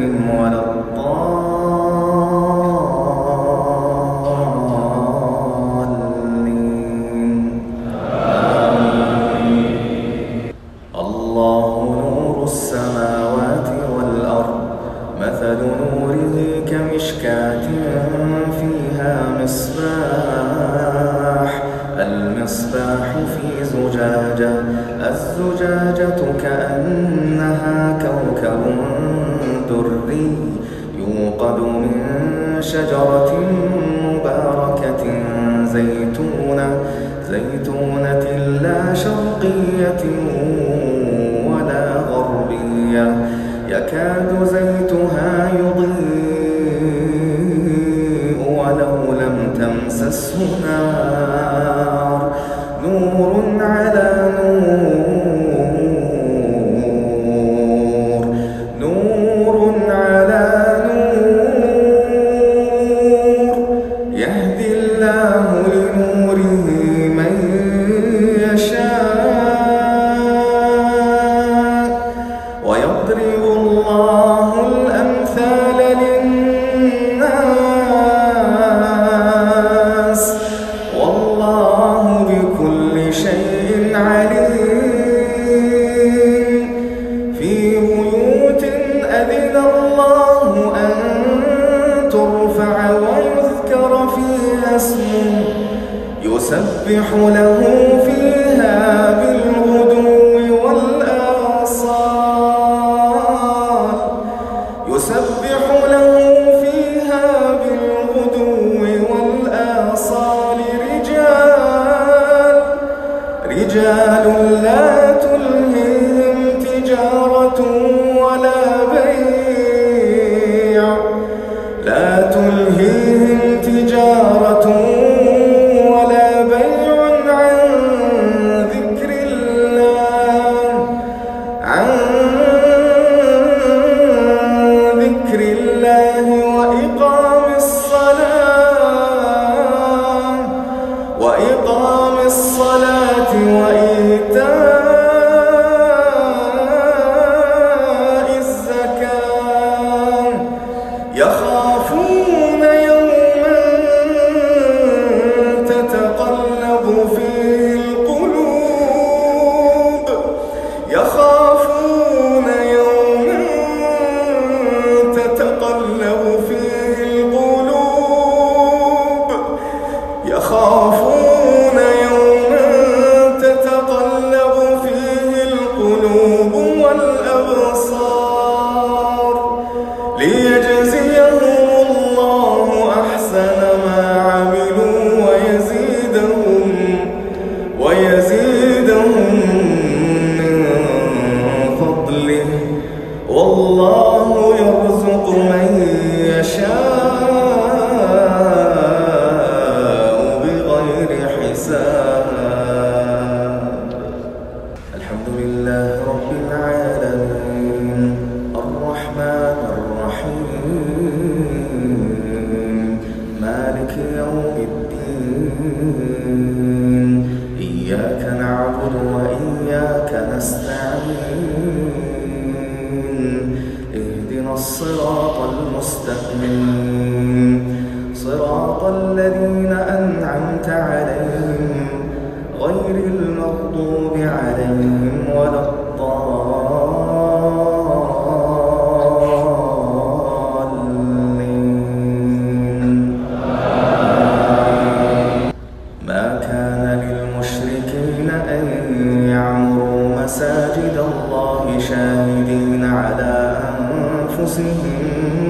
عليهم ولا الضالين. الله نور السماوات والأرض مثل نوره كمشكاة فيها مصباح. المصباح في زجاجة الزجاجة كأنها يسبح له فيها بالغدو والآصال. يسبح له فيها بالغدو والآصال رجال. رجال لا تلهيهم المستقيم صراط الذين أنعمت عليهم غير المغضوب عليهم ولا الضالين. ما كان للمشركين أن يعمروا مساجد الله شاهدين على أنفسهم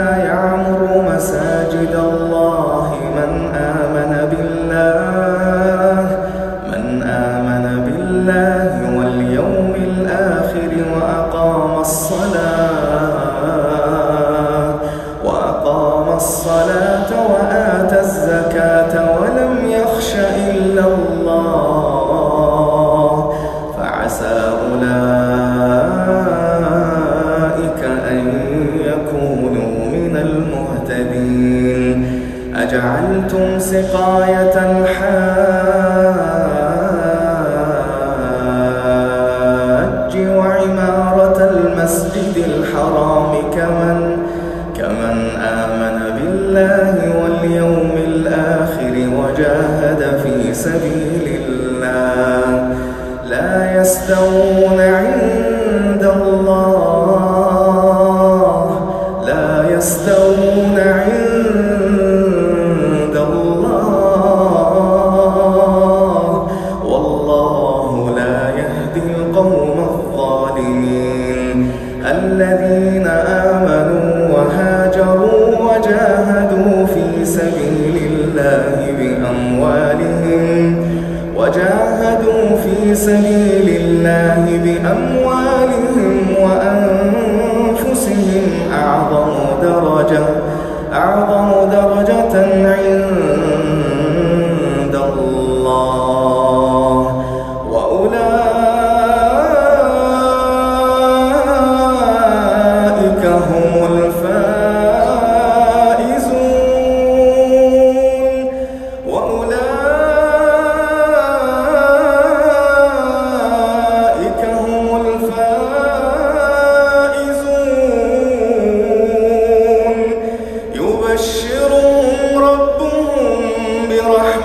سقاية الحاج وعمارة المسجد الحرام كمن كمن آمن بالله واليوم الآخر وجاهد في سبيل الله. لا يستوون عند الله لا يستوون سبيل الله بأموالهم وأنفسهم أعظم درجة أعظم درجة عند